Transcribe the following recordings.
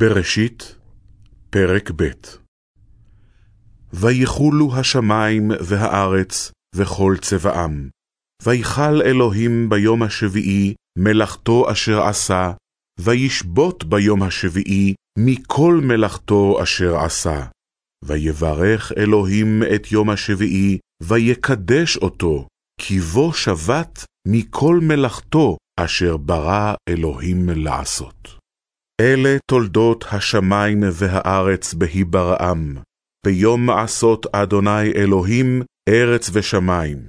בראשית, פרק ב' ויחולו השמים והארץ וכל צבעם. ויכל אלוהים ביום השביעי מלאכתו אשר עשה, וישבות ביום השביעי מכל מלאכתו אשר עשה. ויברך אלוהים את יום השביעי, ויקדש אותו, כי בו שבת מכל מלאכתו אשר ברא אלוהים לעשות. אלה תולדות השמים והארץ בהיברעם, ביום מעשות אדוני אלוהים ארץ ושמים.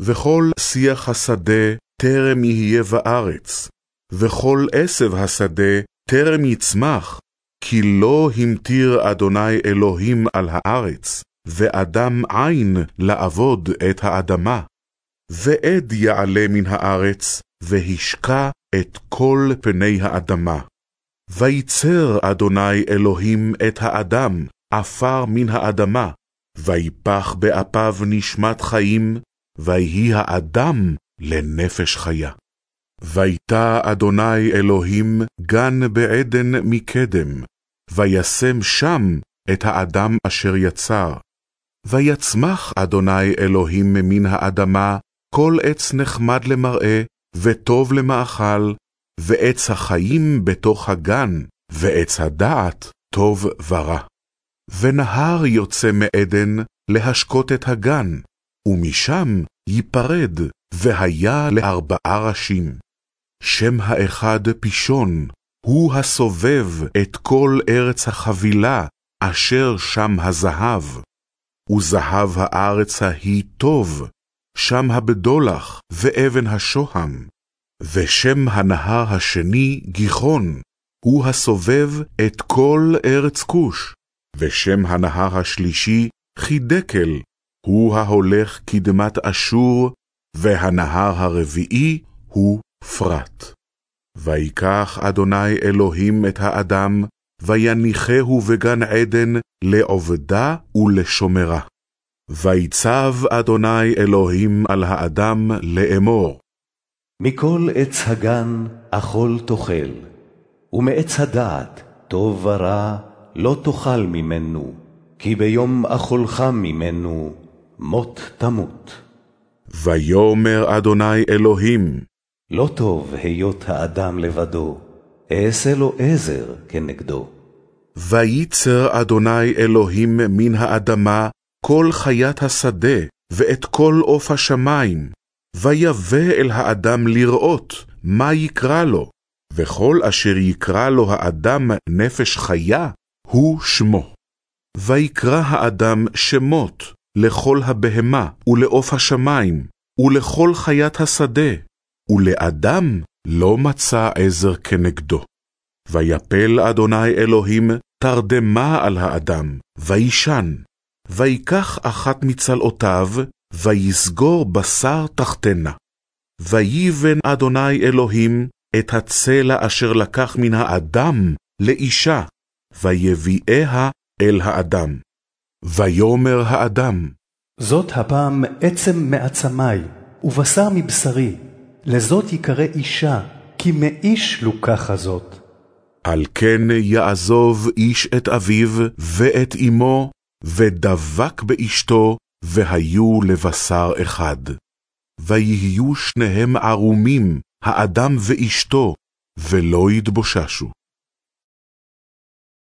וכל שיח השדה טרם יהיה בארץ, וכל עשב השדה טרם יצמח, כי לא המטיר אדוני אלוהים על הארץ, ואדם עין לעבוד את האדמה. ועד יעלה מן הארץ, והשקע את כל פני האדמה. ויצר אדוני אלוהים את האדם, עפר מן האדמה, ויפח באפיו נשמת חיים, ויהי האדם לנפש חיה. ויטע אדוני אלוהים גן בעדן מקדם, וישם שם את האדם אשר יצר. ויצמח אדוני אלוהים מן האדמה כל עץ נחמד למראה, וטוב למאכל, ועץ החיים בתוך הגן, ועץ הדעת טוב ורע. ונהר יוצא מעדן להשקות את הגן, ומשם ייפרד, והיה לארבעה ראשים. שם האחד פישון, הוא הסובב את כל ארץ החבילה, אשר שם הזהב. וזהב הארץ ההיא טוב, שם הבדולח ואבן השוהם. ושם הנהר השני גיחון, הוא הסובב את כל ארץ כוש. ושם הנהר השלישי חידקל, הוא ההולך קדמת אשור, והנהר הרביעי הוא פרת. ויקח אדוני אלוהים את האדם, ויניחהו בגן עדן לעובדה ולשומרה. ויצב אדוני אלוהים על האדם לאמור. מכל עץ הגן אכול תאכל, ומעץ הדעת טוב ורע לא תאכל ממנו, כי ביום אכולך ממנו מות תמות. ויאמר אדוני אלוהים, לא טוב היות האדם לבדו, אעשה לו עזר כנגדו. וייצר אדוני אלוהים מן האדמה כל חיית השדה, ואת כל עוף השמיים, ויבא אל האדם לראות מה יקרא לו, וכל אשר יקרא לו האדם נפש חיה, הוא שמו. ויקרא האדם שמות לכל הבהמה, ולעוף השמיים, ולכל חיית השדה, ולאדם לא מצא עזר כנגדו. ויפל אדוני אלוהים תרדמה על האדם, וישן, ויקח אחת מצלעותיו, ויסגור בשר תחתנה. ויבן אדוני אלוהים את הצלע אשר לקח מן האדם לאישה, ויביאיה אל האדם. ויאמר האדם, זאת הפעם עצם מעצמי, ובשר מבשרי, לזאת יקרא אישה, כי מאיש לוקחה זאת. על כן יעזוב איש את אביו ואת אמו, ודבק באשתו, והיו לבשר אחד. ויהיו שניהם ערומים, האדם ואשתו, ולא יתבוששו.